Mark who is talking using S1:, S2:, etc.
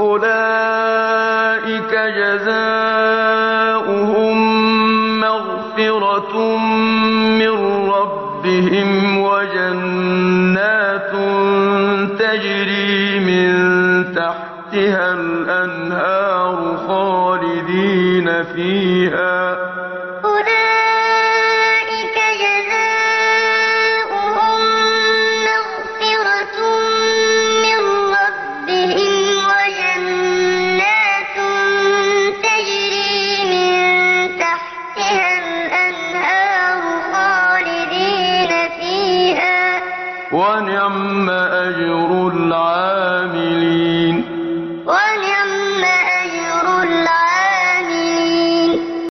S1: أُولَٰئِكَ جَزَاؤُهُم مَّغْفِرَةٌ مِّن رَّبِّهِمْ وَجَنَّاتٌ تَجْرِي مِن تَحْتِهَا الْأَنْهَارُ خَالِدِينَ فِيهَا ۚ وَنِعْمَ أَجْرُ الْعَامِلِينَ